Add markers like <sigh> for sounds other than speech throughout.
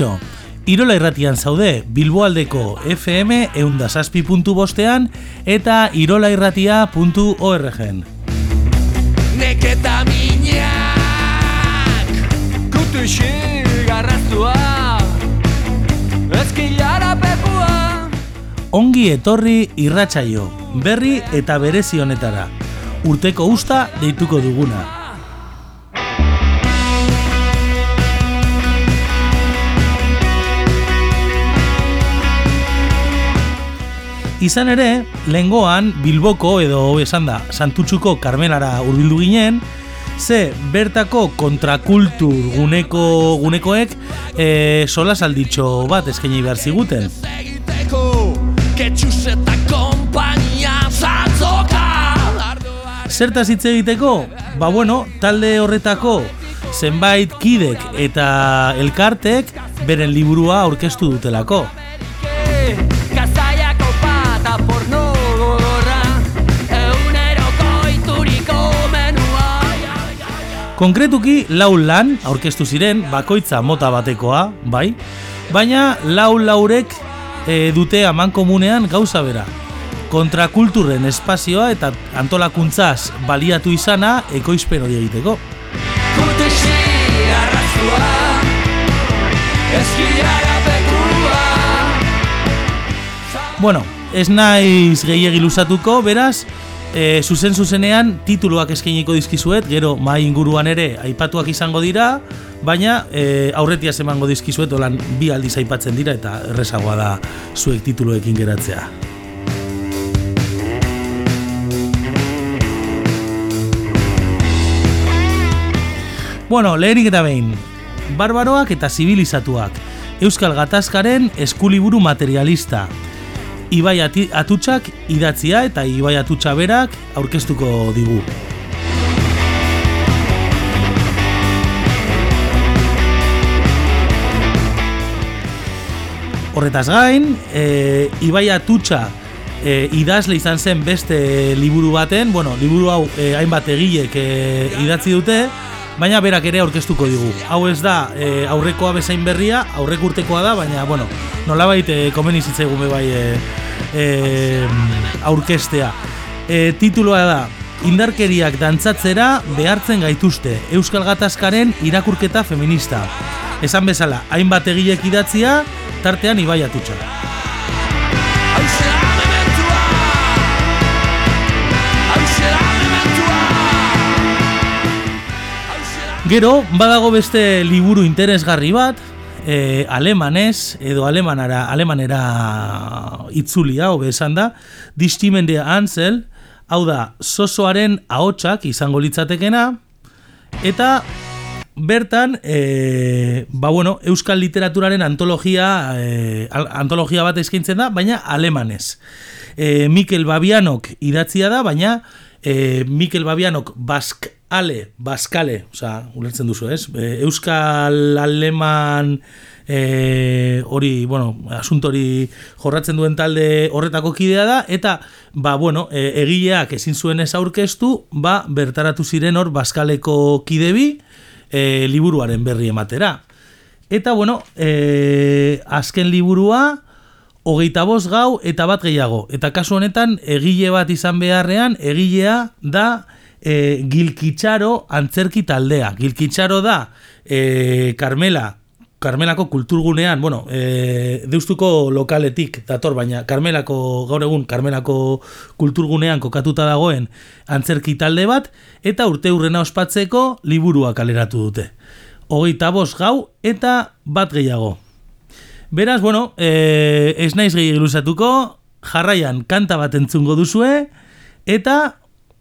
Kaixo, Irola irratian zaude, Bilboaldeko FM eundazazpi puntu bostean eta irolairratia.orgen. Neketa minak Kutu garraztua Ezkilara pepua Ongi etorri irratsaio, berri eta berezi honetara. Urteko usta deituko duguna. Izan ere, lengoan Bilboko edo esan da Santutxuko Karmelara hurbildu ginen, ze bertako kontrakultur guneko gunekoek e, sola salditxo bat eskaini behar ziguten. Zertaz hitz egiteko? Ba bueno, talde horretako zenbait kidek eta elkartek beren liburua aurkeztu dutelako. Konkretuki lau lan aurkeztu ziren bakoitza mota batekoa, bai, baina lau laurek e, dute aman komunean gauza bera. Kontrakulturren espazioa eta antolakuntzaz baliatu izana ekoizpen hori egiteko. Bueno, ez naiz gehiegi luzatuko, beraz, e, zuzen zuzenean tituluak eskainiko dizkizuet, gero mai inguruan ere aipatuak izango dira, baina e, aurretiaz emango dizkizuet, olan bi aldiz aipatzen dira eta errezagoa da zuek tituluekin geratzea. Bueno, lehenik eta behin, barbaroak eta zibilizatuak, Euskal Gatazkaren eskuliburu materialista, Ibai atutxak idatzia eta Ibai atutxa berak aurkeztuko digu. Horretaz gain, e, Ibai atutxa e, idazle izan zen beste liburu baten, bueno, liburu hau e, hainbat egilek e, idatzi dute, baina berak ere aurkeztuko digu. Hau ez da e, aurrekoa bezain berria, aurrek urtekoa da, baina bueno, nolabait e, komeni zitzaigun bai e, e, aurkestea. E, tituloa da Indarkeriak dantzatzera behartzen gaituzte Euskal Gatazkaren irakurketa feminista. Esan bezala, hainbat egilek idatzia, tartean ibai Gero, badago beste liburu interesgarri bat, e, alemanez, edo alemanara, alemanera itzulia, hobe esan da, Distimende Ansel, hau da, sosoaren ahotsak izango litzatekena, eta bertan, e, ba bueno, euskal literaturaren antologia, e, antologia bat eskaintzen da, baina alemanez. E, Mikel Babianok idatzia da, baina e, Mikel Babianok bask ale, baskale, osea, ulertzen duzu, ez? E, euskal aleman e, hori, bueno, asunto hori jorratzen duen talde horretako kidea da, eta, ba, bueno, e, egileak ezin zuen ez aurkeztu, ba, bertaratu ziren hor baskaleko kidebi, e, liburuaren berri ematera. Eta, bueno, e, azken liburua, hogeita bost gau eta bat gehiago. Eta kasu honetan, egile bat izan beharrean, egilea da e, Gilkitxaro antzerki taldea. Gilkitxaro da e, Carmela, Karmelako kulturgunean, bueno, e, deustuko lokaletik dator, baina Karmelako, gaur egun Karmelako kulturgunean kokatuta dagoen antzerki talde bat, eta urte hurrena ospatzeko liburua kaleratu dute. Hogeita bost gau eta bat gehiago. Beraz, bueno, e, ez naiz gehi jarraian kanta bat entzungo duzue, eta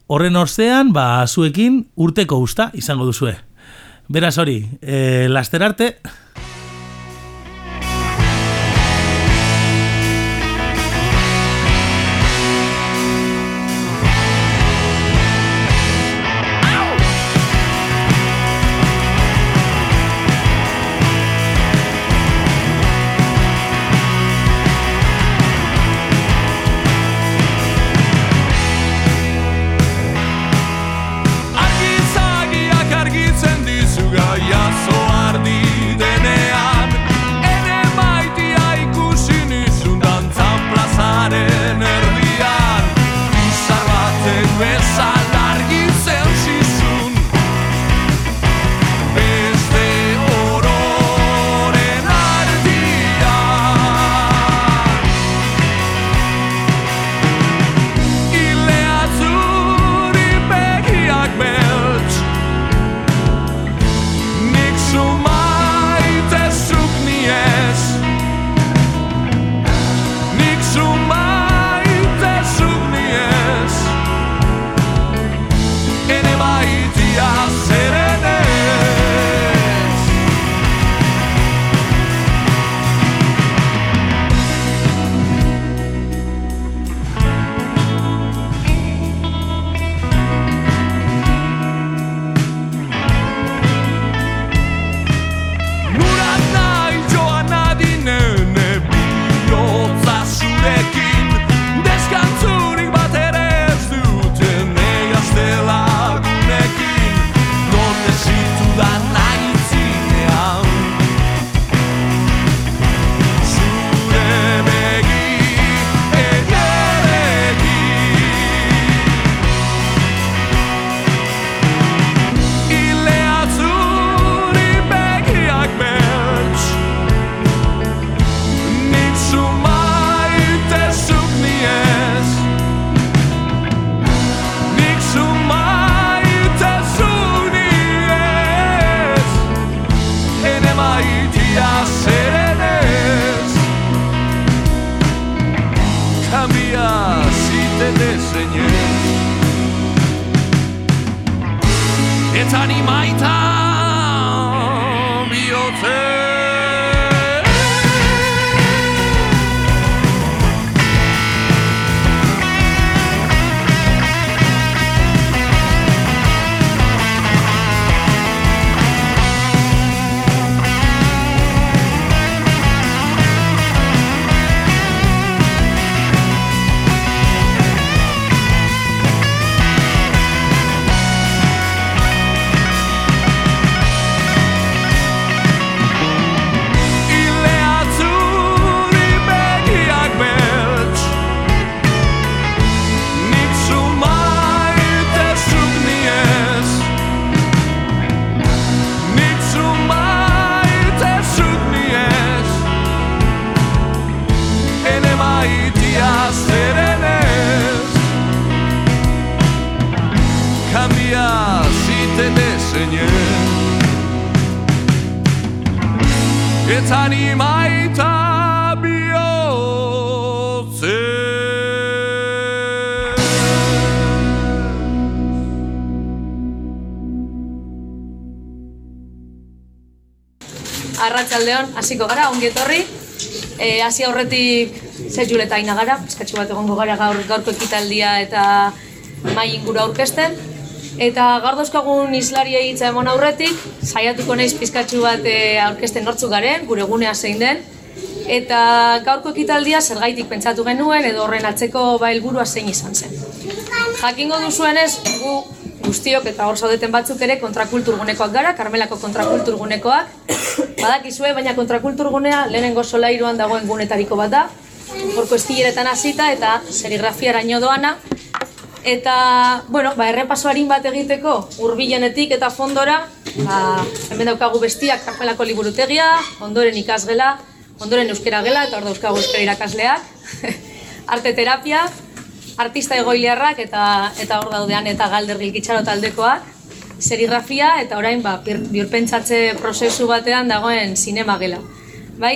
horren orzean, ba, zuekin urteko usta izango duzue. Beraz hori, e, laster arte, Arratsaldeon hasiko gara, ongi etorri. E, hasi aurretik Sejul eta Aina gara, pizkatxo bat egongo gara gaur gaurko ekitaldia eta mai inguru aurkezten. Eta gaur dauzkagun islariei hitza emon aurretik, saiatuko naiz pizkatxo bat e, aurkezten nortzuk garen, gure gunea zein den. Eta gaurko ekitaldia zergaitik pentsatu genuen edo horren atzeko ba helburua zein izan zen. Jakingo duzuenez, gu guztiok eta hor zaudeten batzuk ere kontrakulturgunekoak gara, Karmelako kontrakulturgunekoak. Badakizue, baina kontrakulturgunea lehenengo solairuan dagoen gunetariko bat da. Horko estileretan hasita eta serigrafiaraino doana. Eta, bueno, ba, errepaso harin bat egiteko hurbilenetik eta fondora, ba, hemen daukagu bestiak Karmelako liburutegia, ondoren ikasgela, ondoren euskera gela eta hor dauzkagu euskera irakasleak, <laughs> arte terapia, artista egoiliarrak eta eta hor daudean eta galder gilkitxaro taldekoak, serigrafia eta orain ba, birpentsatze prozesu batean dagoen sinema gela. Bai?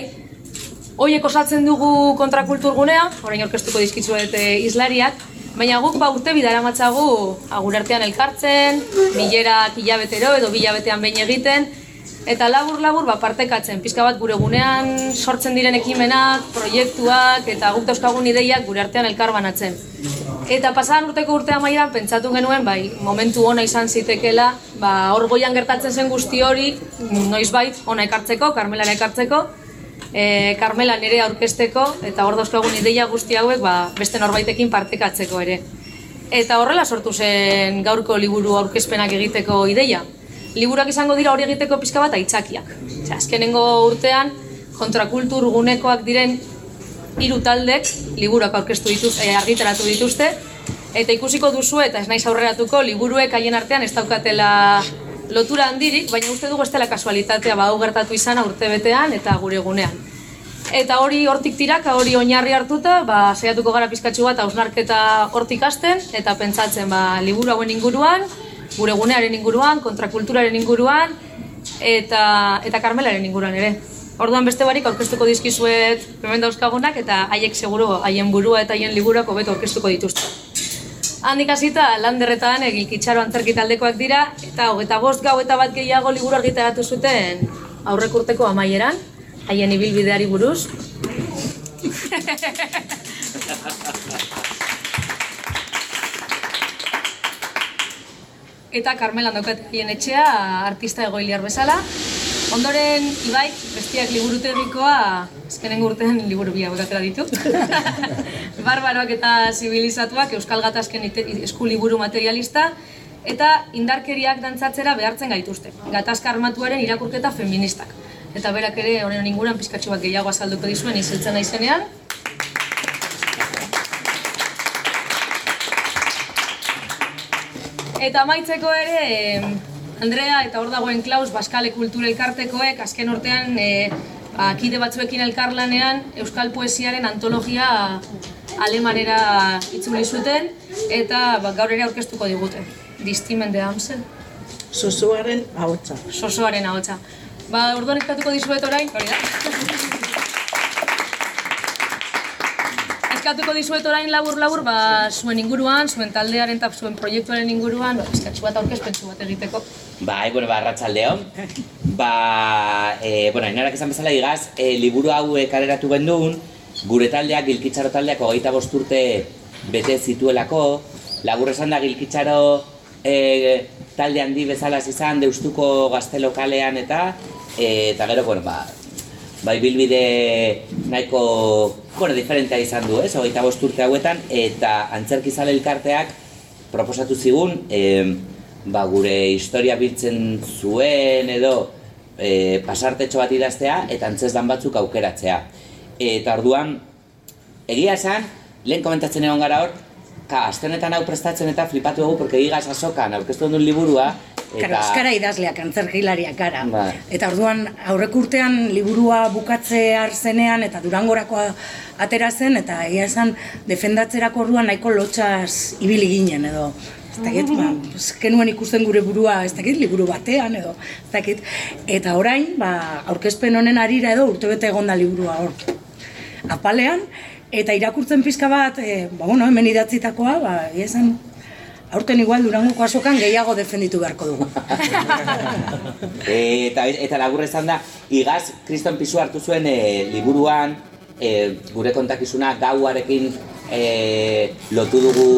Hoiek osatzen dugu kontrakulturgunea, orain aurkeztuko dizkitzuet islariak, baina guk ba urte bidara matzagu agur artean elkartzen, bilerak hilabetero edo bilabetean behin egiten, eta labur labur ba, partekatzen, pizka bat gure gunean sortzen diren ekimenak, proiektuak eta guk dauzkagun ideiak gure artean elkar banatzen. Eta pasadan urteko urte amaieran pentsatu genuen, bai, momentu ona izan zitekela, ba, hor goian gertatzen zen guzti hori, noizbait ona ekartzeko, Karmelara ekartzeko, e, Karmela nire aurkezteko, eta hor dauzkagun ideia guzti hauek, ba, beste norbaitekin partekatzeko ere. Eta horrela sortu zen gaurko liburu aurkezpenak egiteko ideia. Liburuak izango dira hori egiteko pizka bat aitzakiak. Osea, azkenengo urtean kontrakultur gunekoak diren hiru taldek liburuak aurkeztu dituzte, argitaratu dituzte eta ikusiko duzu eta ez naiz aurreratuko liburuek haien artean ez daukatela lotura handirik, baina uste dugu ez dela kasualitatea ba gertatu izana urtebetean eta gure egunean. Eta hori hortik tiraka, hori oinarri hartuta, ba, saiatuko gara pizkatxu bat hausnarketa hortik hasten eta pentsatzen ba, liburu hauen inguruan, gure gunearen inguruan, kontrakulturaren inguruan eta eta Karmelaren inguruan ere. Orduan beste barik aurkeztuko dizkizuet hemen dauzkagunak eta haiek seguru haien burua eta haien liburuak hobeto aurkeztuko dituzte. Handik hasita landerretan egilkitxaro antzerki taldekoak dira eta hogeta bost gau eta bat gehiago liburu argitaratu zuten aurrek urteko amaieran, haien ibilbideari buruz. <laughs> Eta Carmelan daukat haien etxea artista egoiliar bezala. Ondoren Ibai, bestiak liburutegikoa, azkenengo urtean liburu bi hauek atera ditu. <laughs> Barbaroak eta zibilizatuak Euskal Gatazken esku liburu materialista eta indarkeriak dantzatzera behartzen gaituzte. Gatazka armatuaren irakurketa feministak. Eta berak ere honen inguruan pizkatxo bat gehiago azalduko dizuen izeltzen naizenean. Eta amaitzeko ere, Andrea eta hor dagoen Klaus Baskale Kultura Elkartekoek azken urtean e, ba, kide batzuekin elkarlanean Euskal Poesiaren antologia alemanera itzuli zuten eta ba, gaur ere aurkeztuko digute. Distimen de Amsel, Zozoaren ahotsa. sosoaren ahotsa. Ba, orduan eskatuko dizuet orain, hori da. Eskatuko dizuet orain labur-labur, ba, zuen inguruan, zuen taldearen eta zuen proiektuaren inguruan, ba, pizkatxu bat aurkezpentsu bat egiteko. Bai, bueno, ba, arratsaldeon. Ba, e, bueno, inarak esan bezala igaz, e, liburu hau kaleratu gendun, gure taldeak, gilkitzaro taldeak, hogeita bost urte bete zituelako, lagur esan da gilkitzaro e, talde handi bezala izan, deustuko gazte lokalean eta, e, eta gero, bueno, ba, bai bilbide nahiko, bueno, diferentea izan du, ez, hogeita bost urte hauetan, eta antzerkizale elkarteak proposatu zigun, e, ba, gure historia biltzen zuen edo e, pasartetxo bat idaztea eta antzeslan batzuk aukeratzea. Eta orduan, egia esan, lehen komentatzen egon gara hor, ka, astenetan hau prestatzen eta flipatu dugu, porque igaz azokan aurkeztu duen liburua, Eta... euskara idazleak, antzerkilariak gara. Bai. Eta orduan aurrek urtean liburua bukatze zenean eta durangorakoa atera zen, eta egia esan defendatzerako orduan nahiko lotxaz ibili ginen edo. Ez dakit, ba, ez genuen ikusten gure burua, ez dakit, liburu batean edo, ez dakit. Eta orain, ba, aurkezpen honen arira edo urtebete egonda liburua hor. Apalean, eta irakurtzen pizka bat, e, ba, bueno, hemen idatzitakoa, ba, esan, aurten igual durangoko asokan gehiago defenditu beharko dugu. E, <laughs> eta, eta laburra izan da, igaz, kriston pisu hartu zuen e, liburuan, e, gure kontakizuna gauarekin e, lotu dugu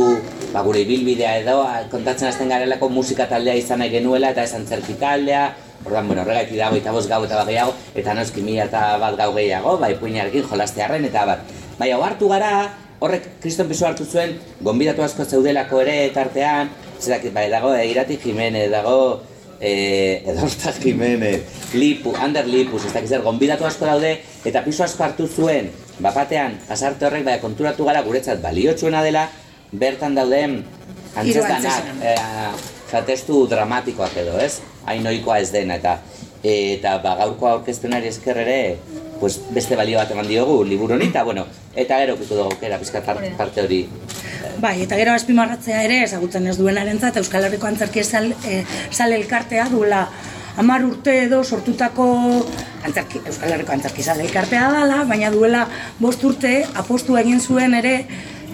ba, gure ibilbidea edo, kontatzen hasten garelako musika taldea izan nahi genuela eta esan zerki taldea, Ordan, bueno, horregatik dago eta bost gau eta bat gehiago, eta noski mila eta bat gau gehiago, bai puinarekin jolastearren eta bat. Bai, hau hartu gara, horrek kriston pisu hartu zuen, gonbidatu asko zeudelako ere tartean, zerak, bai, dago, e, irati Jimenez, dago, eh, Edorta Jimenez, Lipu, Ander Lipus, ez dakiz zer, gonbidatu asko daude, eta pisu asko hartu zuen, bapatean, pasarte horrek, bai, konturatu gara guretzat baliotsuena dela, bertan dauden antzestanak, antzeslanak. eh, testu dramatikoak edo, ez? Hain ohikoa ez dena, eta eta ba, gaurko aurkezpenari esker ere, pues, beste balio bat eman diogu, liburu honi, eta bueno, eta gero piko dugu aukera, pizka parte hori. Bai, eta gero azpimarratzea ere, ezagutzen ez duenarentzat Euskal Herriko Antzerki Sal, e, Sale elkartea duela hamar urte edo sortutako antzerki, Euskal Herriko Antzerki Sale elkartea dela, baina duela bost urte apostu egin zuen ere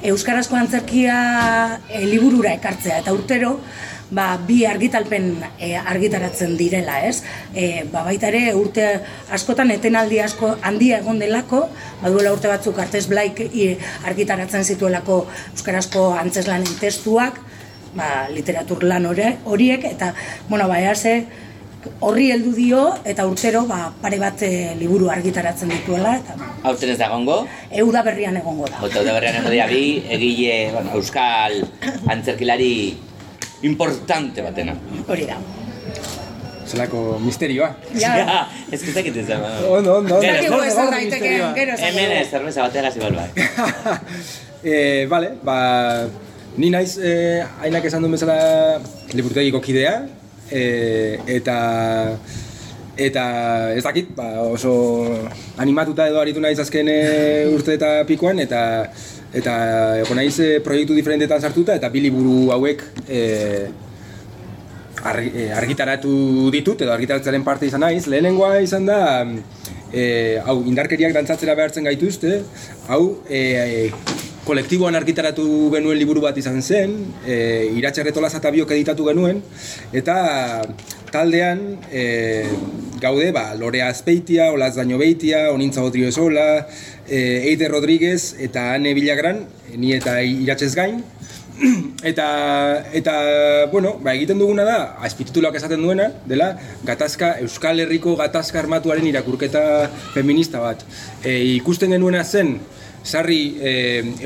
Euskarazko antzerkia e, liburura ekartzea, eta urtero ba, bi argitalpen e, argitaratzen direla, ez? E, ba, baita ere urte askotan etenaldi asko handia egon delako, ba, duela urte batzuk artez blaik i, argitaratzen zituelako euskarazko antzeslanen testuak, ba, literatur lan hori- horiek, eta, bueno, ba, ea ze, horri heldu dio, eta urtero, ba, pare bat e, liburu argitaratzen dituela, eta Aurten ez da gongo, euda berrian egongo da. Bota da berrean egodia bi, egile, bueno, euskal antzerkilari importante batena. Hori da. Zelako misterioa. Ja, que ez dakit ez da. Ondo. Gero, Zakigu zer- ez gero zakigu. Hemen ez, zerbeza bategaz igual bai. <laughs> eh, vale, ba, ni naiz eh, ainak esan duen bezala liburutegiko kidea, eh, eta eta ez dakit, ba, oso animatuta edo aritu naiz azken eh, urte eta pikoan, eta eta egon naiz eh, proiektu diferentetan sartuta, eta bi liburu hauek eh, eh, argitaratu ditut edo argitaratzearen parte izan naiz. Lehenengoa izan da eh, hau indarkeriak dantzatzera behartzen gaituzte. Hau eh, kolektiboan argitaratu genuen liburu bat izan zen, eh, Iratxe Retolaz eta biok editatu genuen eta taldean eh, gaude ba, Lorea Azpeitia, Olaz Daño Beitia, Onintza Odrio Esola, eh, Eide Rodríguez eta Ane Bilagran, ni eta Iratxez gain, <clears throat> eta eta bueno, ba, egiten duguna da azpitituluak esaten duena dela gatazka Euskal Herriko gatazka armatuaren irakurketa feminista bat. E, ikusten genuena zen sarri e,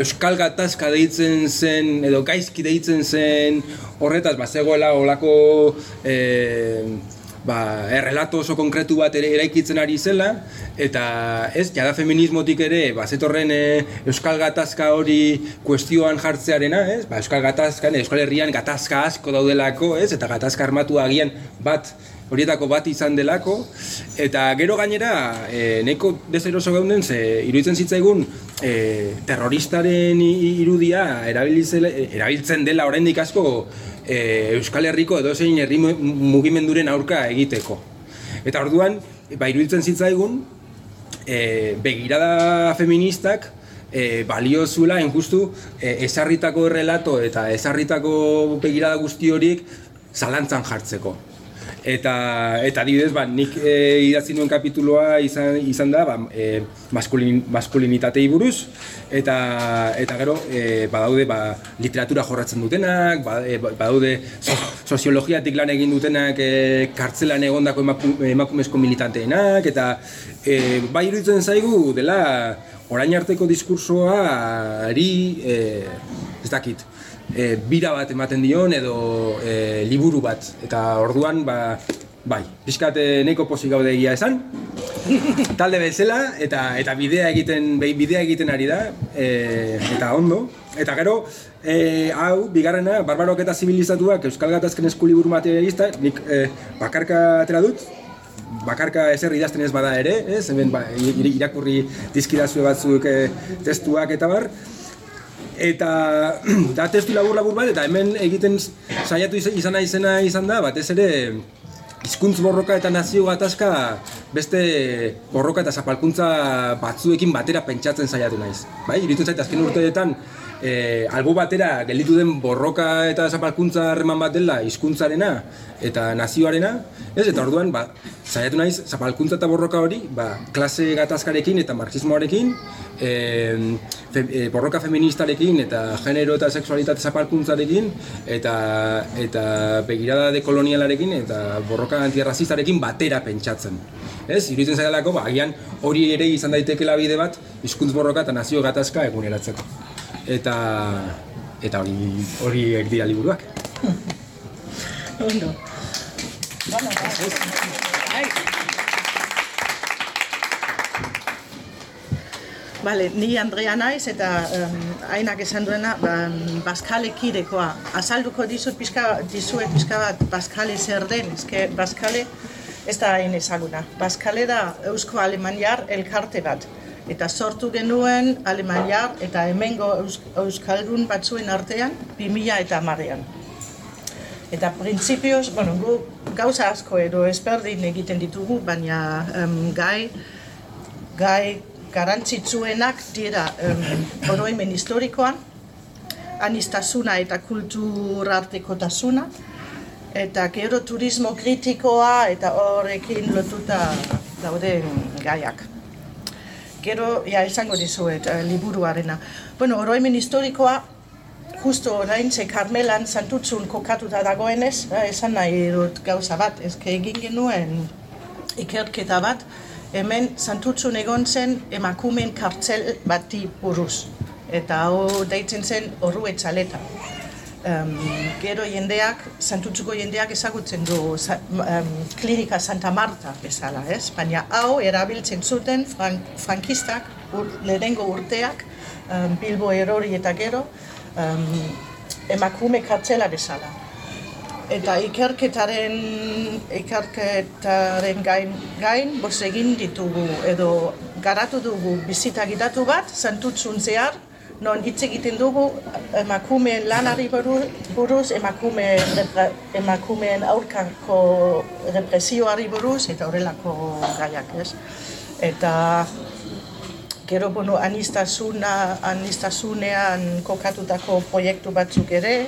Euskal gatazka deitzen zen edo gaizki deitzen zen horretaz ba zegoela olako e, ba, errelato oso konkretu bat ere eraikitzen ari zela, eta ez, jada feminismotik ere, ba, zetorren e, Euskal Gatazka hori kuestioan jartzearena, ez, ba, Euskal Gatazka, Euskal Herrian gatazka asko daudelako, ez, eta gatazka armatu agian bat, horietako bat izan delako, eta gero gainera, e, neko dezeroso geunden, ze iruditzen zitzaigun, e, terroristaren irudia erabiltzele- erabiltzen dela oraindik asko e, Euskal Herriko edozein herri mu- mugimenduren aurka egiteko. Eta orduan, ba, iruditzen zitzaigun, e, begirada feministak e, balio zuela injustu e, ezarritako errelato eta ezarritako begirada guzti horiek zalantzan jartzeko. Eta, eta adibidez, ba, nik e, idatzi nuen kapituloa izan, izan da ba, e, maskulin, maskulinitatei buruz, eta, eta gero e, badaude ba, literatura jorratzen dutenak, ba, badaude so, soziologiatik lan egin dutenak e, kartzelan egondako emaku, emakumezko militanteenak, eta e, bai iruditzen zaigu dela orain arteko diskursoari, e, ez dakit, e, bira bat ematen dion edo e, liburu bat. Eta orduan, ba, bai, pixkat e, nahiko pozik gaude egia esan, <laughs> talde bezala eta eta bidea egiten bai, bidea egiten ari da e, eta ondo eta gero e, hau bigarrena barbarok eta zibilizatuak euskal gatazken eskuliburu materialista nik e, bakarka atera dut bakarka ezer idazten ez bada ere, ez? Hemen ba, irakurri dizkidazue batzuk e, testuak eta bar, eta <clears throat> da testu labur labur bat eta hemen egiten saiatu izan izena izan da batez ere hizkuntz borroka eta nazio gatazka beste borroka eta zapalkuntza batzuekin batera pentsatzen saiatu naiz. Bai, iruditzen zait azken urteetan e, albo batera gelditu den borroka eta zapalkuntza harreman bat dela hizkuntzarena eta nazioarena, ez? Eta orduan, ba, saiatu naiz zapalkuntza eta borroka hori, ba, klase gatazkarekin eta marxismoarekin, e, fe, e, borroka feministarekin eta genero eta sexualitate zapalkuntzarekin eta eta begirada dekolonialarekin eta borroka antirrazistarekin batera pentsatzen. Ez? Iruditzen zailako, ba, agian hori ere izan daitekeela bide bat hizkuntz borroka eta nazio gatazka eguneratzeko eta eta hori horiek dira liburuak. Ondo. Bale, ni Andrea naiz eta um, esan duena ba, Baskale kidekoa. Azalduko dizut pizka, dizuet pizka bat Baskale zer den, eske Baskale ez da hain ezaguna. Baskale da Eusko Alemaniar elkarte bat eta sortu genuen Alemaniar eta hemengo Eus Euskaldun batzuen artean 2000 eta marrean. Eta printzipioz, bueno, gu gauza asko edo ezberdin egiten ditugu, baina um, gai, gai garantzitsuenak dira um, oroimen historikoan, anistasuna eta kulturartekotasuna, eta gero turismo kritikoa eta horrekin lotuta dauden gaiak gero, ja, esango dizuet, uh, liburuarena. Bueno, oroimen historikoa, justo orain ze Karmelan santutzun kokatuta dagoenez, uh, esan nahi dut gauza bat, ezke egin genuen ikerketa bat, hemen santutzun egon zen emakumen kartzel bati buruz. Eta hau deitzen zen horru etxaleta um, gero jendeak, santutzuko jendeak ezagutzen du um, klinika Santa Marta bezala, ez? Baina hau erabiltzen zuten frank, frankistak ur, lehenengo urteak, um, Bilbo erori eta gero, um, emakume kartzela bezala. Eta ikerketaren, ikerketaren gain, gain bos egin ditugu edo garatu dugu bizita gidatu bat, santutzun zehar, non hitz egiten dugu emakumeen lanari buruz, emakume emakumeen aurkako represioari buruz eta horrelako gaiak, ez? Eta gero bueno, anistasuna, anistasunean kokatutako proiektu batzuk ere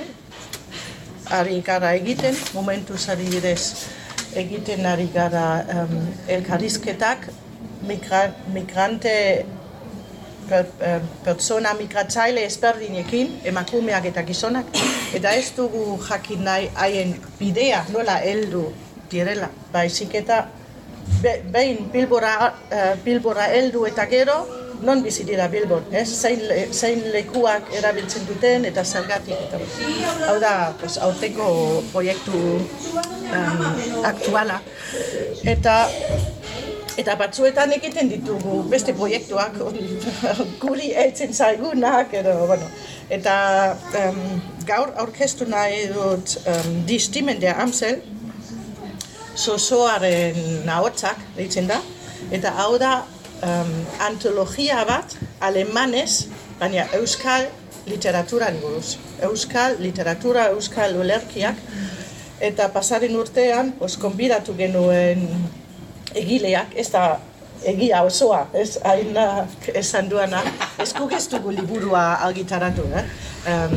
ari gara egiten, momentu zari egiten ari gara um, elkarizketak migrante per, pertsona migratzaile ezberdinekin, emakumeak eta gizonak, eta ez dugu jakin nahi haien bidea nola heldu direla, baizik eta behin bilbora, uh, bilbora heldu eta gero, non bizi dira Bilbon, ez? Zein, zein lekuak erabiltzen duten eta zergatik eta hau da, pues, aurteko proiektu um, aktuala. Eta Eta batzuetan egiten ditugu beste proiektuak <laughs> guri heltzen zaigunak edo, bueno. Eta um, gaur aurkeztu nahi dut um, distimen der Amsel, sosoaren nahotzak, deitzen da. Eta hau da um, antologia bat alemanez, baina euskal literatura buruz. Euskal literatura, euskal olerkiak. Eta pasaren urtean, os, konbidatu genuen egileak, ez da egia osoa, ez haina esan duana, ez guk ez dugu liburua argitaratu, eh? Em,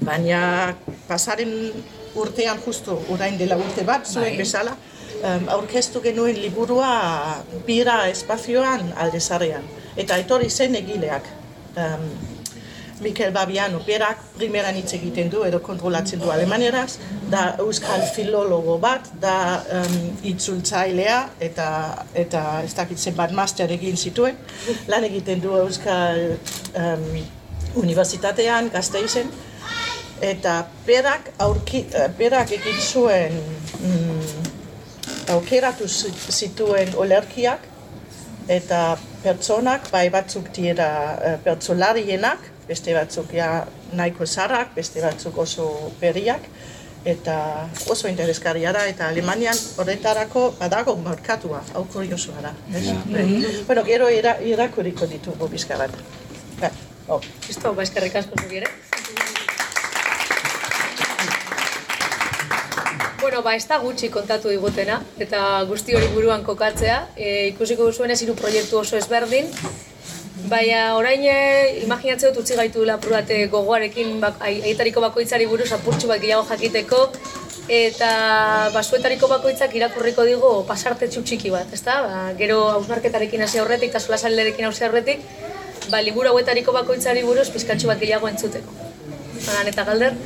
baina pasaren urtean justu, orain dela urte bat, zuek bezala, em, aurkeztu genuen liburua bira espazioan aldezarean. Eta etorri zen egileak. Em, Mikel Babiano berak primeran hitz egiten du edo kontrolatzen du alemaneraz, da euskal filologo bat, da um, itzultzailea eta eta ez dakit zenbat master egin zituen, lan egiten du euskal um, unibertsitatean, Gasteizen, eta berak, aurki, eh, berak egin zuen mm, aukeratu zi- zituen olerkiak eta pertsonak, bai batzuk dira uh, pertsolarienak, beste batzuk ja nahiko zarrak, beste batzuk oso berriak, eta oso interesgarria da, eta Alemanian horretarako badago markatua, hau kuriosoa da. ez? Bueno, gero ira, irakuriko ditugu bizka bat. Ba, oh. Listo, ba, eskerrik asko zuri ere. Bueno, ba, ez da gutxi kontatu digutena, eta guzti hori buruan kokatzea. E, ikusiko duzuen ez hiru proiektu oso ezberdin, Baina orain e, imaginatzen dut utzi gaitu lapurate gogoarekin bak, ai- aietariko bakoitzari buruz apurtxu bat gehiago jakiteko eta basuetariko bakoitzak irakurriko digu pasartetxu txiki bat, ezta? Ba, gero hausnarketarekin hasi aurretik eta solasalerekin hasi aurretik, ba, liburu hauetariko bakoitzari buruz pizkatxu bat gehiago entzuteko. Hagan eta galder?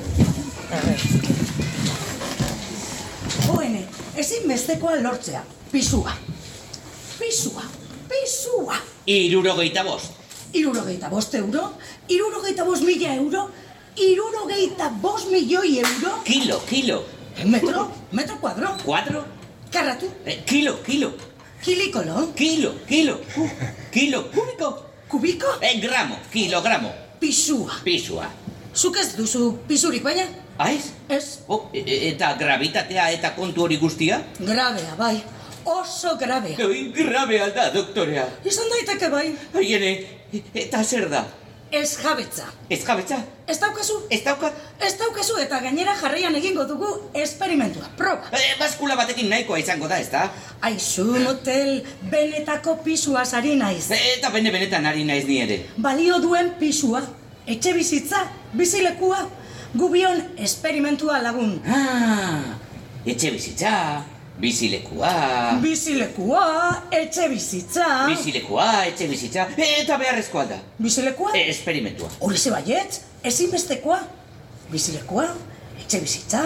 Joene, ezin bestekoa lortzea. Pisua. Pisua. Pisua. Irurogeita bost. Irurogeita bost euro, irurogeita bost mila euro, irurogeita bost milioi euro, Kilo, kilo. metro, metro kuadro, Cuatro. karratu, Eh, kilo, kilo. kilikolo, Kilo, kilo. Ku- Kilo, kubiko. kubiko, Eh, gramo, kilogramo. pisua. Pisua. Zuk ez duzu pisurik baina? Aiz? Ez, Oh, e- e- eta gravitatea eta kontu hori guztia? grabea bai, oso grabea. Oi, grabe alda, doktorea. Izan daiteke bai, Aiene, eta zer da? ez jabetza. Ez jabetza? Ez daukazu? Ez daukat? Ez daukazu eta gainera jarraian egingo dugu esperimentua, proba. E, baskula batekin nahikoa izango da, ez da? Aizu motel, benetako pisua sari naiz. Eta bene benetan ari naiz ni ere. Balio duen pisua, etxe bizitza, bizilekua, gubion esperimentua lagun. Ah, etxe bizitza, bizilekua, Bizilekua, etxe bizitza, bizilekua, etxe bizitza, eta beharrezkoa da. bizilekua, E, esperimentua. hori ze baiet, ezinbestekoa. Bizilekua, etxe bizitza,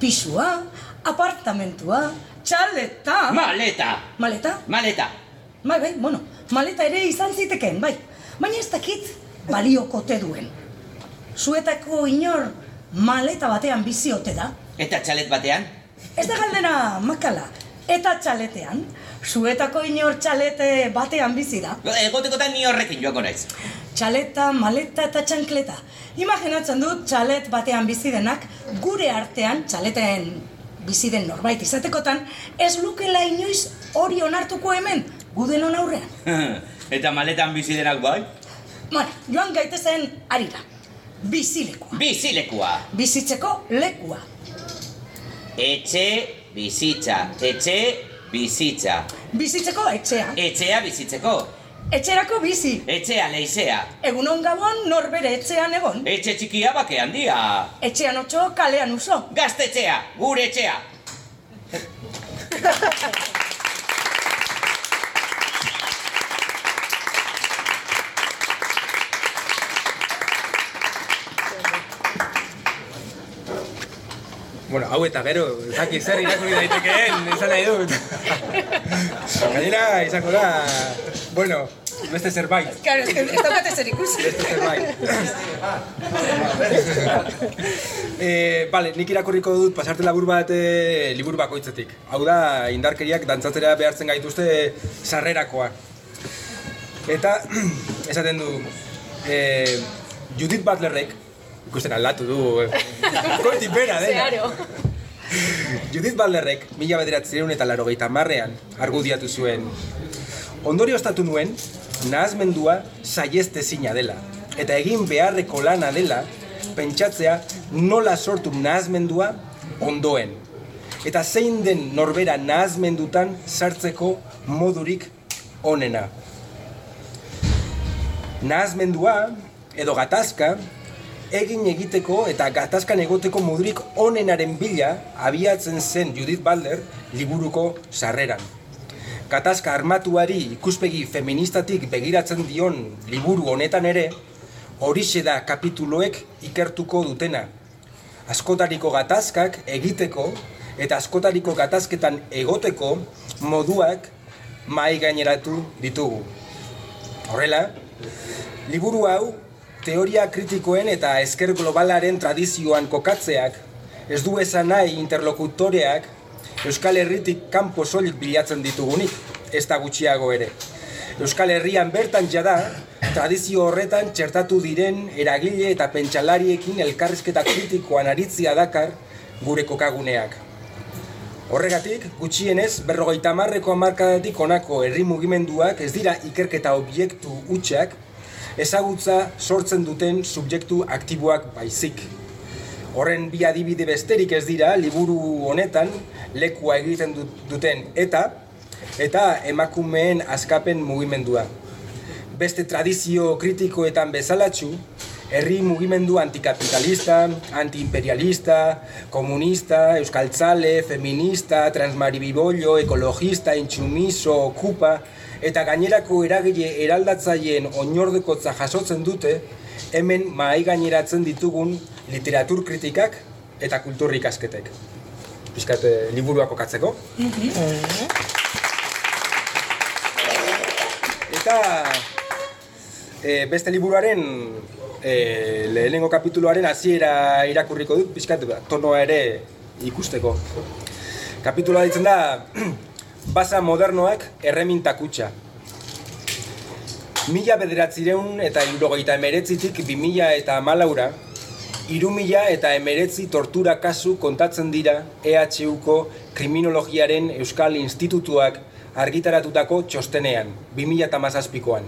pisua, apartamentua, txaleta, Maleta, maleta, maleta. bai, bai, bueno, maleta ere izan zitekeen, bai. Baina ez dakit baliokote duen. Zuetako inor maleta batean bizi ote da. Eta txalet batean? Ez da galdera makala. Eta txaletean, zuetako inor txalete batean bizi da. Egotekotan ni horrekin joako naiz. Txaleta, maleta eta txankleta. Imaginatzen dut txalet batean bizi denak gure artean txaleten bizi den norbait izatekotan ez lukela inoiz hori onartuko hemen gudenon aurrean. <laughs> eta maletan bizi denak bai? Bueno, joan gaitezen arira. Bizilekua. Bizilekua. Bizitzeko lekua. Etxe, bizitza. Etxe, bizitza. Bizitzeko etxea. Etxea bizitzeko. Etxerako bizi. Etxea leizea. Egunon gabon norbere etxean egon. Etxe txikia bake handia. Etxean otxo, kalean uso. Gaztetxea, gure etxea. <laughs> Bueno, hau eta gero, ez dakit zer irakurri daitekeen, esan nahi dut. Gainera, izango da, bueno, beste zerbait. Claro, ez, daukate zer ikusi. Beste zerbait. <laughs> eh, vale, nik irakurriko dut pasarte labur bat eh, liburu bakoitzetik. Hau da, indarkeriak dantzatzera behartzen gaituzte sarrerakoa. Eta, <clears throat> esaten du, eh, Judith Butlerrek, ikusten aldatu du, eh, goitik bera dena. Zeharo. Judith Balderrek, mila bederatzen eta larogeita marrean, argudiatu zuen. Ondorio ostatu nuen, nahazmendua saieste zina dela. Eta egin beharreko lana dela, pentsatzea nola sortu nahazmendua ondoen. Eta zein den norbera nahazmendutan sartzeko modurik onena. Nahazmendua edo gatazka egin egiteko eta gatazkan egoteko modurik onenaren bila abiatzen zen Judith Butler liburuko sarreran. Gatazka armatuari ikuspegi feministatik begiratzen dion liburu honetan ere, horixe da kapituloek ikertuko dutena. Askotariko gatazkak egiteko eta askotariko gatazketan egoteko moduak mai gaineratu ditugu. Horrela, liburu hau teoria kritikoen eta esker globalaren tradizioan kokatzeak ez du esan nahi interlokutoreak Euskal Herritik kanpo soilik bilatzen ditugunik, ez da gutxiago ere. Euskal Herrian bertan jada, tradizio horretan txertatu diren eragile eta pentsalariekin elkarrizketa kritikoan aritzia dakar gure kokaguneak. Horregatik, gutxienez, berrogeita marreko amarkadatik honako herri mugimenduak ez dira ikerketa objektu hutsak, ezagutza sortzen duten subjektu aktiboak baizik. Horren bi adibide besterik ez dira liburu honetan lekua egiten dut- duten eta eta emakumeen askapen mugimendua. Beste tradizio kritikoetan bezalatxu, herri mugimendu antikapitalista, antiimperialista, komunista, euskaltzale, feminista, transmaribibollo, ekologista, intsumiso, okupa, eta gainerako eragile eraldatzaileen oinordekotza jasotzen dute, hemen mahai gaineratzen ditugun literatur kritikak eta kultur ikasketek. Piskat eh, liburuak kokatzeko. Eta e, beste liburuaren e, lehenengo kapituloaren hasiera irakurriko dut, pixkat tonoa ere ikusteko. Kapituloa ditzen da, Basa modernoak erreminta kutxa. Mila bederatzireun eta irurogeita emeretzitik bi mila eta amalaura, iru mila eta emeretzi tortura kasu kontatzen dira EHUko kriminologiaren Euskal Institutuak argitaratutako txostenean, 2000 eta mazazpikoan.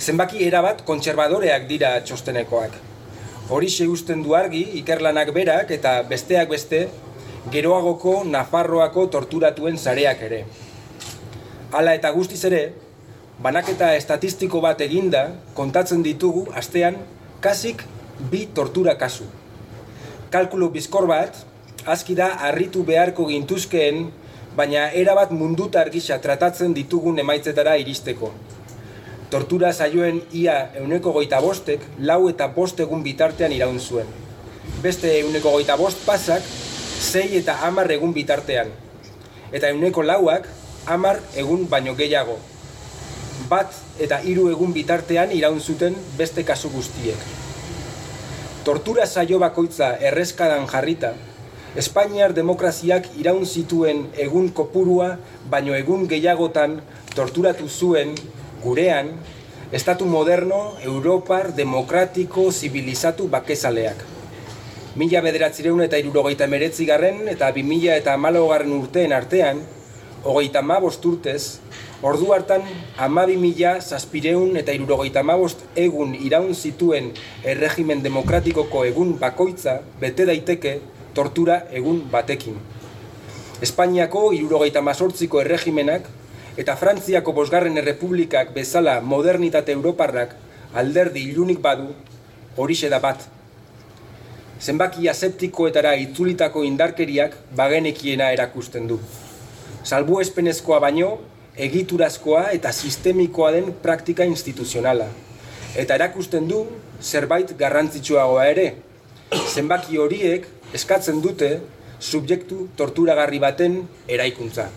Zenbaki erabat kontserbadoreak dira txostenekoak. Horixe usten du argi ikerlanak berak eta besteak beste geroagoko Nafarroako torturatuen sareak ere. Hala eta guztiz ere, banaketa estatistiko bat eginda kontatzen ditugu astean kasik bi tortura kasu. Kalkulu bizkor bat, aski da harritu beharko gintuzkeen, baina erabat mundutar gisa tratatzen ditugun emaitzetara iristeko. Tortura saioen ia euneko goita bostek, lau eta bost egun bitartean iraun zuen. Beste euneko goita bost pasak, sei eta hamar egun bitartean. Eta euneko lauak, hamar egun baino gehiago. Bat eta hiru egun bitartean iraun zuten beste kasu guztiek. Tortura saio bakoitza erreskadan jarrita, Espainiar demokraziak iraun zituen egun kopurua, baino egun gehiagotan torturatu zuen gurean, estatu moderno, europar, demokratiko, zibilizatu bakezaleak. Mila bederatzireun eta irurogeita emeretzi garren eta bi mila eta garren urteen artean, hogeita mabost urtez, ordu hartan amabi mila zazpireun eta irurogeita mabost egun iraun zituen erregimen demokratikoko egun bakoitza bete daiteke tortura egun batekin. Espainiako irurogeita mazortziko erregimenak eta Frantziako bosgarren errepublikak bezala modernitate europarrak alderdi ilunik badu horixe da bat. Zenbaki aseptikoetara itzulitako indarkeriak bagenekiena erakusten du. Salbuespenezkoa baino, egiturazkoa eta sistemikoa den praktika instituzionala. Eta erakusten du zerbait garrantzitsuagoa ere. Zenbaki horiek eskatzen dute subjektu torturagarri baten eraikuntza.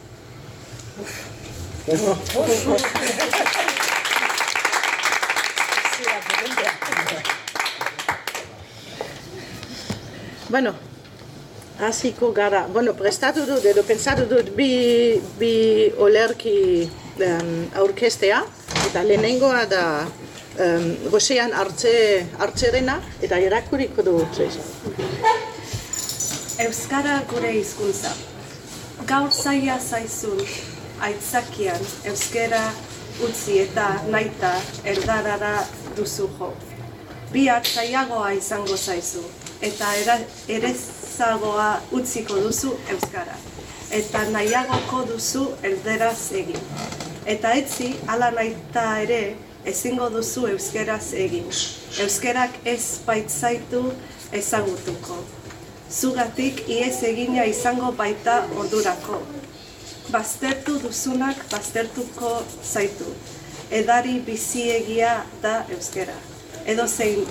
Bueno, hasiko gara. Bueno, prestatu dut edo pentsatu dut bi, bi olerki um, aurkestea, eta lehenengoa da um, gosean hartze, hartzerena, eta irakuriko dut. Euskara gure hizkuntza. Gaur zaila zaizun, aitzakian euskara utzi eta naita erdarara duzu jo. Bihar zailagoa izango zaizu, eta era, erezagoa utziko duzu euskara. Eta nahiagoko duzu erderaz egin. Eta etzi, ala naita ere, ezingo duzu euskeraz egin. Euskerak ez baitzaitu ezagutuko. Zugatik iez egina izango baita ordurako. Baztertu duzunak baztertuko zaitu. Edari biziegia da euskera. Edo zein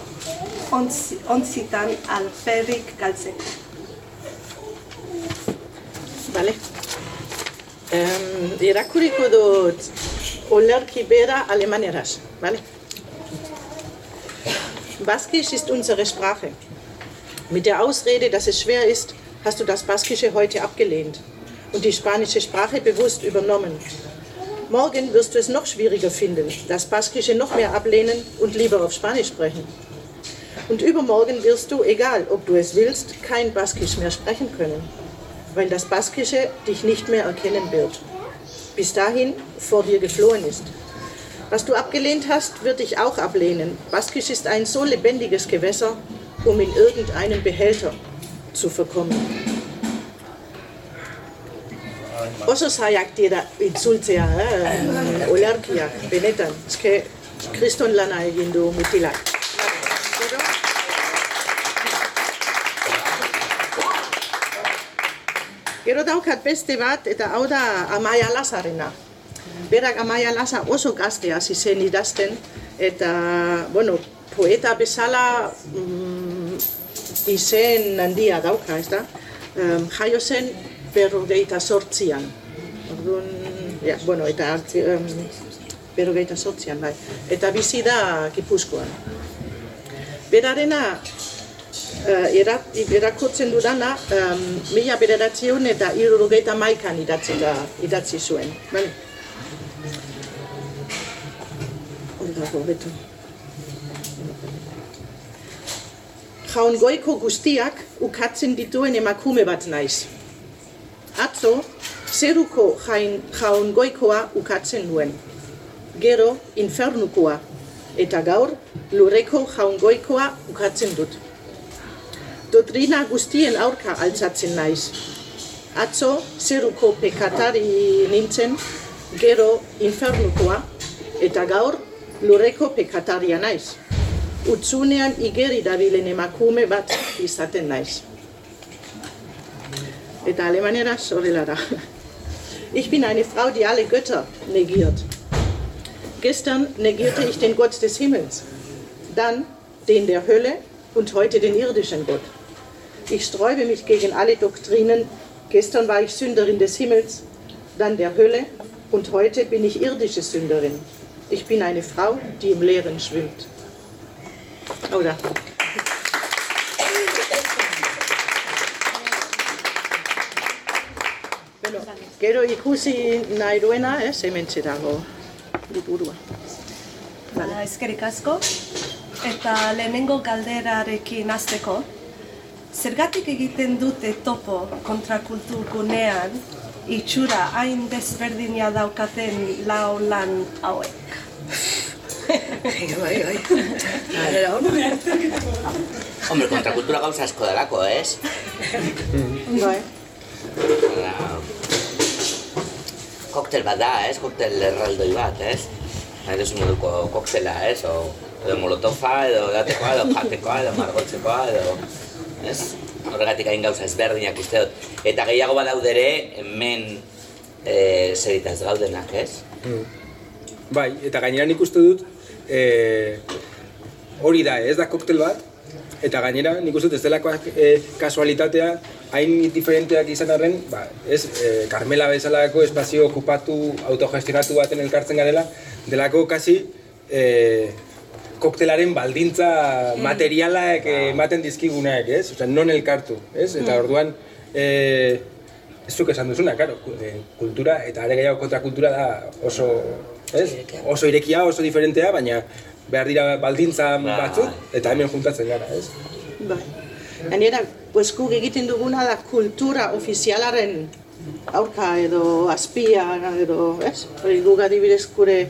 ontzi, ontzitan alferrik galtzeko. Bale. Um, irakuriko dut olerki bera alemaneraz. Bale. Baskisch ist unsere Sprache. Mit der Ausrede, dass es schwer ist, hast du das Baskische heute abgelehnt und die spanische Sprache bewusst übernommen. Morgen wirst du es noch schwieriger finden, das Baskische noch mehr ablehnen und lieber auf Spanisch sprechen. Und übermorgen wirst du, egal ob du es willst, kein Baskisch mehr sprechen können, weil das Baskische dich nicht mehr erkennen wird. Bis dahin vor dir geflohen ist. Was du abgelehnt hast, wird dich auch ablehnen. Baskisch ist ein so lebendiges Gewässer, um in irgendeinen Behälter zu verkommen. Oso zaiak dira itzultzea, eh? olarkiak, benetan. Eske, kriston lana egin du mutilak. Gero? Gero daukat beste bat, eta hau da Amaia Lazarena. Berak Amaia Laza oso gazte hasi zen idazten, eta, bueno, poeta bezala mm, izen handia dauka, ez da? Um, jaio zen berrogeita sortzian. Orduan, ja, bueno, eta hartzi, um, berrogeita sortzian, bai. Eta bizi da Gipuzkoan. Berarena, uh, era, erakotzen dudana, um, mila bederatzion eta irrogeita maikan idatzi, da, idatzi zuen. Bale? Hori dago, beto. Jaun goiko guztiak ukatzen dituen emakume bat naiz. Atzo, zeruko jain, jaun goikoa ukatzen nuen. Gero, infernukoa. Eta gaur, lurreko jaun goikoa ukatzen dut. Doktrina guztien aurka altzatzen naiz. Atzo, zeruko pekatari nintzen, gero infernukoa, eta gaur, lurreko pekataria naiz utzunean igeri dabilen emakume bat izaten naiz. Ich bin eine Frau, die alle Götter negiert. Gestern negierte ich den Gott des Himmels, dann den der Hölle und heute den irdischen Gott. Ich sträube mich gegen alle Doktrinen. Gestern war ich Sünderin des Himmels, dann der Hölle und heute bin ich irdische Sünderin. Ich bin eine Frau, die im Leeren schwimmt. Hau gero ikusi nahi duena, ez, hemen dago liburua. Ba, eskerik asko. Eta lehenengo galderarekin hasteko, zergatik egiten dute topo kontrakultur gunean itxura hain desberdina daukaten lau lan hauek? bai, bai. Galdera ona. Hombre, kontrakultura gauza asko delako, ez? Bai. Koktel bat da, ez? Koktel erraldoi bat, ez? Nahi duzu moduko koktela, ez? O, edo molotofa, edo datekoa, edo jatekoa, edo margotzekoa, edo... Ez? Horregatik hain gauza ezberdinak uste dut. Eta gehiago badaude ere, hemen e, zeritaz gaudenak, ez? Bai, eta gainera nik uste dut, e, hori da, ez da koktel bat, eta gainera nik uste dut ez delako e, kasualitatea, hain diferenteak izan arren, ba, ez, e, Carmela bezalako espazio okupatu, autogestionatu baten elkartzen garela, delako kasi e, koktelaren baldintza materialak ematen dizkigunak, ez? Osea, non elkartu, ez? Eta orduan, e, ez zuk esan duzuna, karo, kultura, eta are gehiago kontrakultura da oso, ez? Oso irekia, oso diferentea, baina behar dira baldintza batzuk, eta hemen juntatzen gara, ez? Bai. Gainera, pues guk egiten duguna da kultura ofizialaren aurka edo azpia edo, ez? Hori guk adibidez gure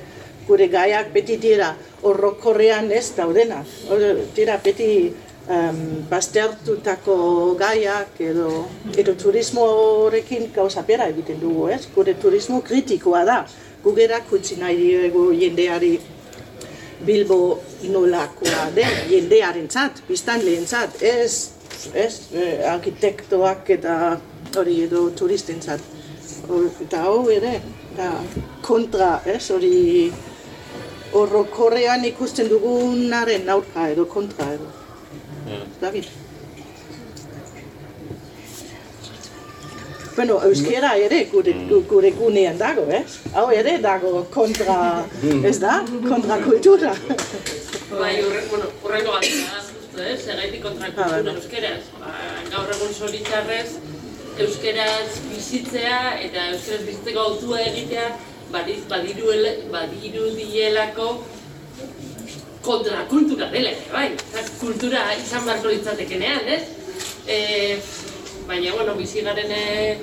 gure gaiak beti dira horrokorrean ez daudenak. Hor, dira beti um, baztertutako gaiak edo, edo turismo horrekin gauza bera egiten dugu, ez? Gure turismo kritikoa da. gugerak utzi nahi diegu jendeari Bilbo nolakoa den jendearentzat, biztanleentzat, ez, ez, eh, arkitektoak eta hori edo turistentzat. Eta hau ere, da kontra, ez, hori horrokorrean ikusten dugunaren aurka edo kontra edo. David. Bueno, euskera ere gure, gu- gure gunean dago, ez? Hau ere dago kontra, ez da? Kontra kultura. Bai, horre, bueno, justo, eh? Segaitik kontra Ah, euskeraz. Ba, gaur egun zoritxarrez, euskeraz bizitzea eta euskeraz bizitzeko autua egitea badiz, badiru, badiru dielako kontrakultura dela ere, bai. Eta kultura izan beharko litzatekenean, ez? E, baina, bueno, bizi garen e,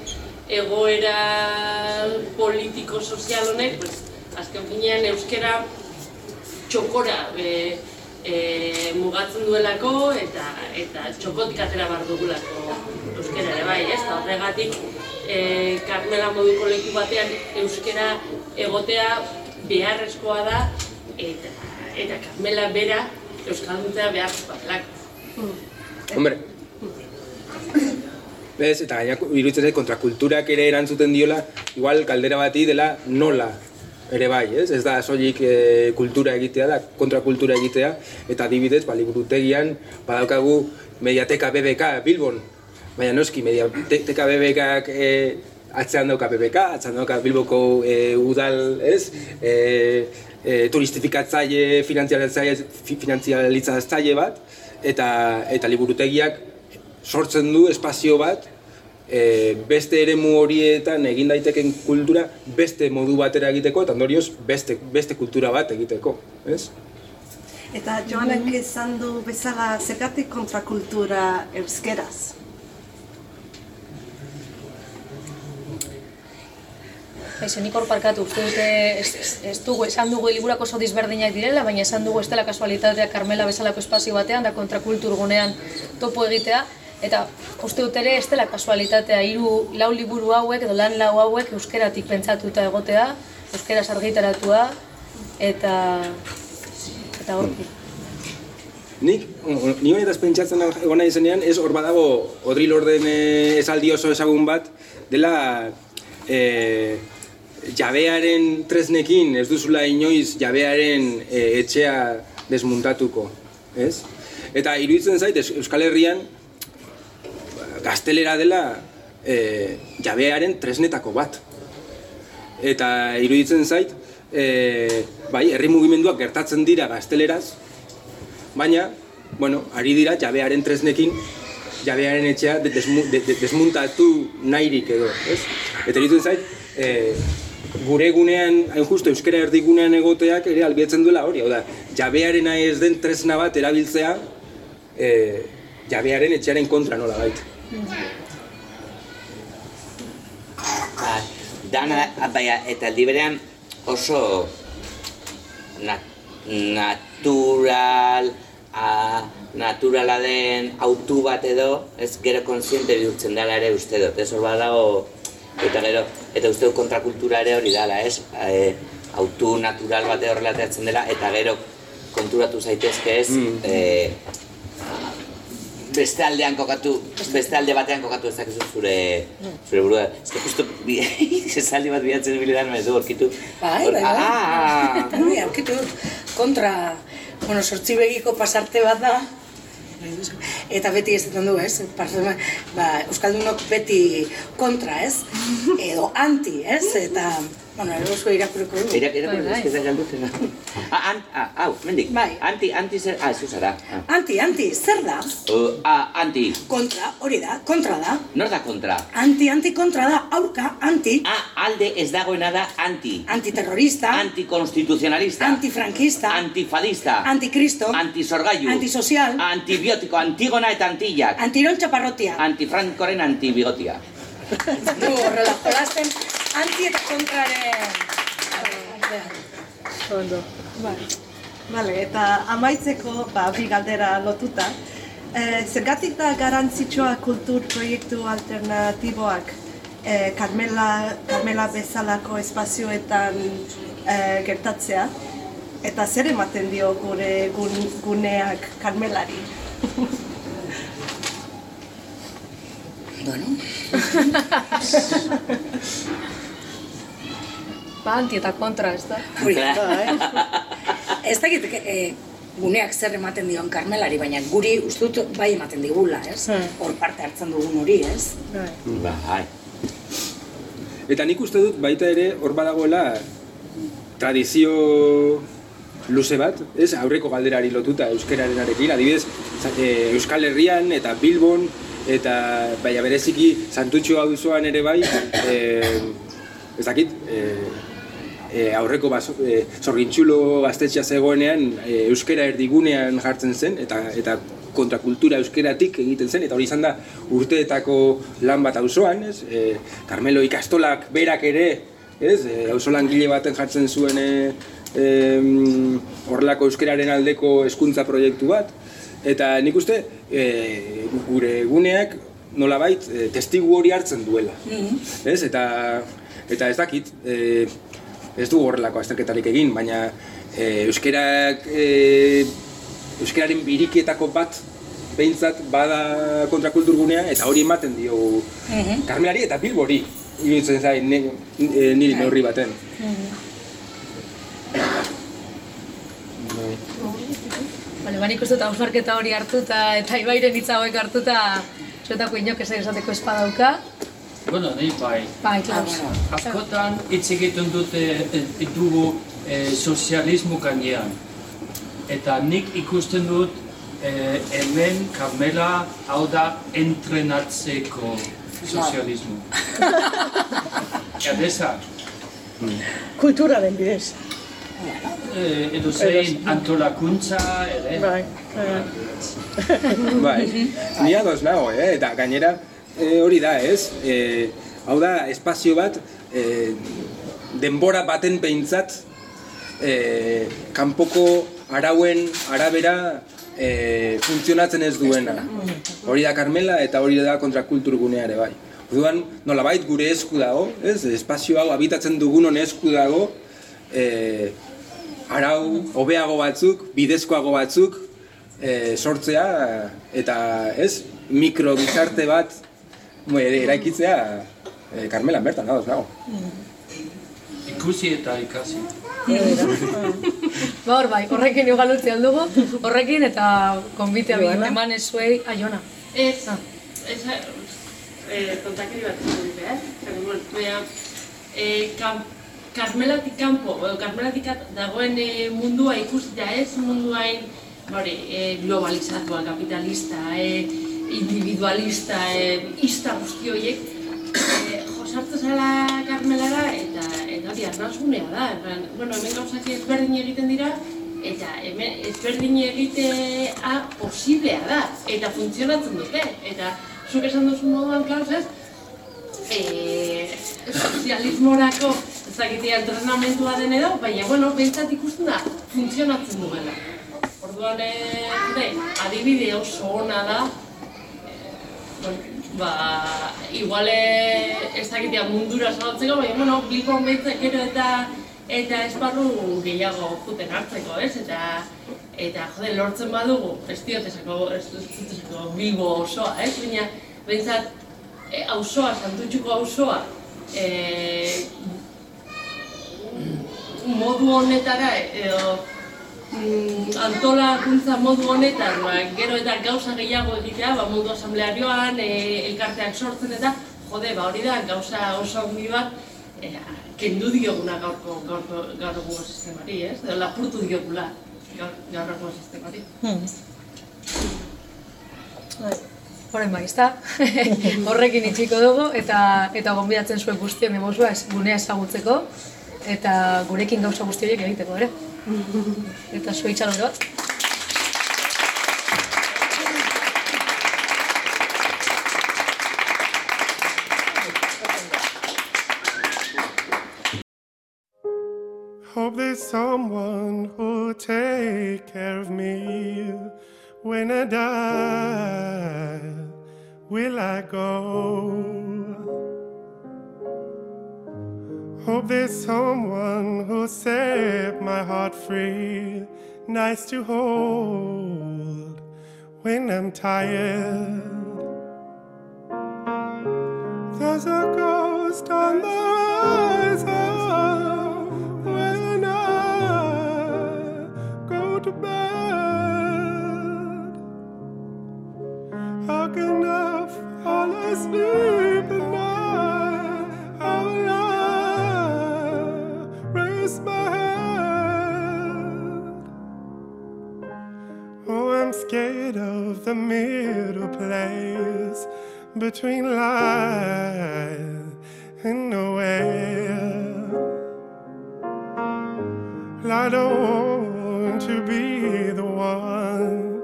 egoera politiko-sozial honek, pues, azken finean euskera txokora e, e, mugatzen duelako eta eta txokotik atera behar dugulako euskera ere bai, ez? Horregatik e, Carmela modu kolektu batean euskera egotea beharrezkoa da eta, eta Carmela bera euskalduntzea beharrezkoa delako. Hombre. Ez, eta gaina iruditzen kontrakulturak ere erantzuten diola, igual kaldera bati dela nola ere bai, ez? Ez da soilik e, kultura egitea da, kontrakultura egitea, eta adibidez, ba, liburutegian, badaukagu mediateka BBK Bilbon, baina noski mediateka BBKak e, atzean dauka BBK, atzean dauka Bilboko e, udal, ez? E, e, turistifikatzaile, finantzializatzaile, fi- finantzializatzaile bat, eta, eta liburutegiak sortzen du espazio bat e, beste eremu horietan egin daiteken kultura beste modu batera egiteko eta ondorioz beste, beste kultura bat egiteko, ez? Eta Joanek esan du bezala zergatik kontrakultura euskeraz. Baize, nik hor parkatu, uste dute, ez, ez, ez dugu, esan dugu liburak oso disberdinak direla, baina esan dugu ez dela kasualitatea Carmela bezalako espazio batean, da kontrakultur gunean topo egitea, eta uste dut ere ez dela kasualitatea hiru lau liburu hauek edo lan lau hauek euskeratik pentsatuta egotea, euskaraz argitaratua, eta eta hortik. Nik, ni honetaz pentsatzen egon nahi zenean, ez hor badago Odril orden eh, esaldi oso ezagun bat, dela eh, jabearen tresnekin ez duzula inoiz jabearen eh, etxea desmuntatuko, ez? Eta iruditzen zait, Euskal Herrian gaztelera dela eh, jabearen tresnetako bat. Eta iruditzen zait, eh, bai, herri mugimenduak gertatzen dira gazteleraz, baina, bueno, ari dira jabearen tresnekin, jabearen etxea de- desmu, de, de, desmuntatu nahirik edo, ez? Eta iruditzen zait, e, gure gunean, hain justu euskara erdigunean egoteak ere albiatzen duela hori, hau da, jabearena ez den tresna bat erabiltzea, e, jabearen etxearen kontra nola baita. Ba, dana, baina, eta aldi berean oso na, natural, a, naturala den autu bat edo, ez gero konsiente bihurtzen dela ere uste dut, ez hor badago, eta gero, eta uste dut kontrakultura ere hori dela, ez? E, autu natural bat horrela ateratzen dela, eta gero konturatu zaitezke ez, e, beste aldean kokatu, beste alde batean kokatu ezakezu zure, zure burua. Ez que justo bi, <laughs> esaldi bat bilatzen bilidan, ez du, orkitu. Bai, bai, bai. Ah! <laughs> Bai, aurkitu kontra, bueno, sortzi begiko pasarte bat da, eta beti ez du, ez? Pasarte, ba, Euskaldunok beti kontra, ez? Edo anti, ez? Eta, bueno, ero oso irakurriko dugu. Ira, ira, Bai, bai. ez que galdutena. <laughs> Ah, an, ah, hau, mendik. Bai. Anti, anti zer, ah, zu zara. Ah. Anti, anti, zer da? Uh, ah, anti, Kontra, hori da, kontra da. nor da kontra? Anti, anti, kontra da, aurka, anti, Ah, alde ez dagoena da anti. antiterrorista, Antikonstituzionalista. antifrankista, Antifadista. antikristo, Antisorgailu. antisozial, Antibiotiko, antigona eta antillak. antiron txaparrotia. Antifrankoren antibigotia. <laughs> Du, horrela, jolasten, anti eta kontraren. Ondo. Vale, eta amaitzeko, ba, bi galdera lotuta. E, zergatik da garantzitsua kultur proiektu alternatiboak e, Carmela, Carmela bezalako espazioetan e, gertatzea. Eta zer ematen dio gure gun, guneak Carmelari? Bueno, <laughs> Ba, anti eta kontra, ez da? hori Ez dakit eh, guneak zer ematen dion Karmelari, baina guri uste dut bai ematen digula, ez? Hor parte hartzen dugun hori, ez? Bai. Eta nik uste dut baita ere hor badagoela tradizio luze bat, ez? Aurreko galderari lotuta euskararenarekin, adibidez, za- e, Euskal Herrian eta Bilbon eta baina bereziki Santutxu auzoan ere bai, e, ez dakit, e, e, aurreko baso, e, zorgintxulo gaztetxea zegoenean e, euskara erdigunean jartzen zen eta eta kontrakultura euskeratik egiten zen eta hori izan da urteetako lan bat auzoan, ez? E, Carmelo ikastolak berak ere, ez? E, auzo langile baten jartzen zuen e, em, horrelako euskararen aldeko hezkuntza proiektu bat eta nik uste e, gure guneak nolabait e, testigu hori hartzen duela. Ez? Eta eta ez dakit, e, ez du horrelako azterketarik egin, baina e, euskerak e, euskararen biriketako bat behintzat bada kontrakulturgunea eta hori ematen dio Karmelari eta Bilbori iruditzen zait ne, e, niri neurri baten. Bale, banik uste dut hausnarketa hori hartuta eta ibairen hitza hauek hartuta zuetako inok esan esateko espadauka. Bueno, ni bai. Bai, Klaus. Askotan hitz egiten dute e, dugu e, sozialismo gainean. Eta nik ikusten dut e, hemen Carmela hau da entrenatzeko sozialismo. <laughs> Erdesa, Kulturaren bidez. e, edo zein antolakuntza ere. Bai, bai. <laughs> bai, ni ados nago, eh? eta gainera e, hori da, ez? E, hau da, espazio bat, e, denbora baten behintzat, e, kanpoko arauen arabera e, funtzionatzen ez duena. Hori da Carmela eta hori da kontrakulturgunea ere bai. Orduan, nolabait gure esku dago, ez? Espazio hau habitatzen dugunon esku dago, e, arau hobeago batzuk, bidezkoago batzuk e, sortzea eta ez mikro bat eraikitzea e, Carmelan bertan dagoz nago. Ikusi eta ikasi. Ba hor bai, horrekin igual utzi aldugu, horrekin eta konbitea bi eman ezuei aiona. Ez, ez, eh, kontakiri bat dute, eh? Bueno, baina, eh, kam, Karmelatik kanpo, edo Karmelatik at- dagoen eh, mundua ikusita ez, munduain, hori, eh, globalizatua, kapitalista, eh, individualista, eh, ista guzti horiek, eh, josartu zela Karmelara eta eta hori arnasunea da. En bueno, hemen gauzak ezberdin egiten dira eta hemen ezberdin egitea posiblea da eta funtzionatzen dute. Eta zuk esan duzu moduan, Klaus, ez? Eh, sozialismorako ezagitea entrenamentua den edo, baina, bueno, behintzat ikusten da, funtzionatzen duela. Orduan, gure, adibide oso ona da, ba, igual eh, ez dakitea mundura zabaltzeko, baina, bueno, Bilbon behintzat gero eta eta esparru gehiago juten hartzeko, ez? Eta eta jode, lortzen badugu, ez diot esako, ez dut esako Bilbo osoa, ez? Baina, behintzat, e, auzoa, santutxuko auzoa, e, modu honetara, edo mm, antolakuntza modu honetan, ba, gero eta gauza gehiago egitea, ba, mundu asamblearioan, e, elkarteak sortzen eta, jode, ba, hori da, gauza oso handi bat, e, kendu dioguna gaurko, gaurko, gaurko sistemari, ez? Edo lapurtu diogula gaur, gaurko sistemari. Horren bai, ezta? <laughs> Horrekin itxiko dugu eta eta gonbidatzen zuen guztien emozua gunea ezagutzeko eta gurekin gauza guzti horiek egiteko ere. Itxalore bat. Hope there's someone who'll take care of me when I die. Will I go? Hope there's someone who'll set my heart free. Nice to hold when I'm tired. There's a ghost on the horizon oh, when I go to bed. How can I fall asleep the middle place between life and nowhere. I don't want to be the one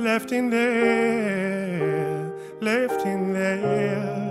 left in there, left in there.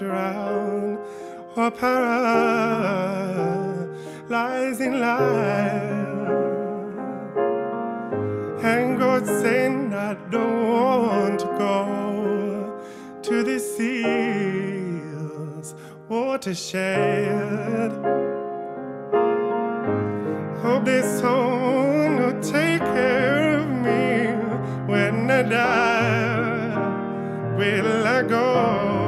Drown or paralyze in life. And God saying I don't want to go to the seas watershed. Hope there's someone who'll take care of me when I die. Will I go